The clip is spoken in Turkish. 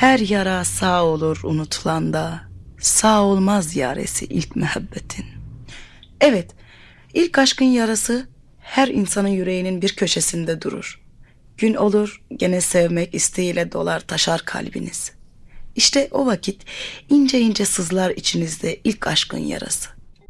Her yara sağ olur unutulanda, sağ olmaz yaresi ilk muhabbetin. Evet, ilk aşkın yarası her insanın yüreğinin bir köşesinde durur. Gün olur gene sevmek isteğiyle dolar taşar kalbiniz. İşte o vakit ince ince sızlar içinizde ilk aşkın yarası.